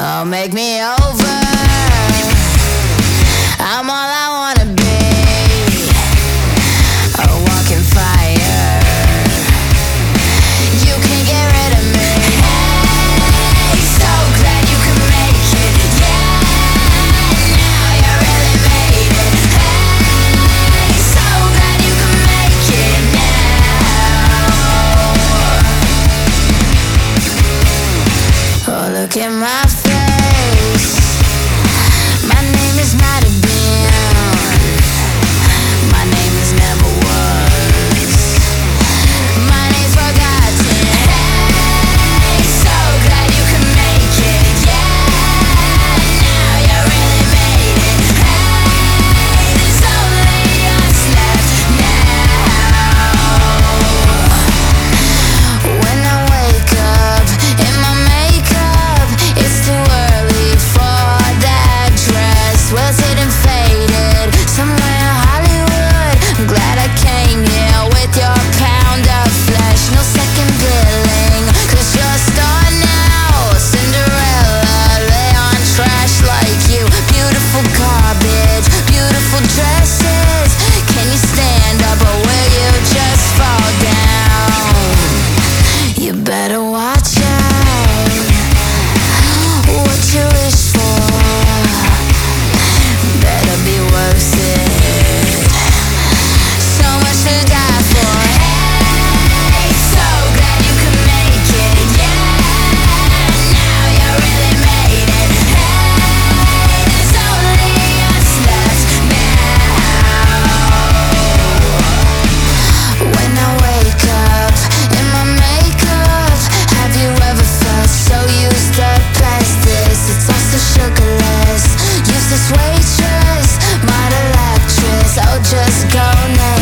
Oh, make me over. I'm all I wanna be. A walking fire. You can get rid of me. Hey, so glad you can make it. Yeah, now you really made it. Hey, so glad you can make it now. Oh, look at my now.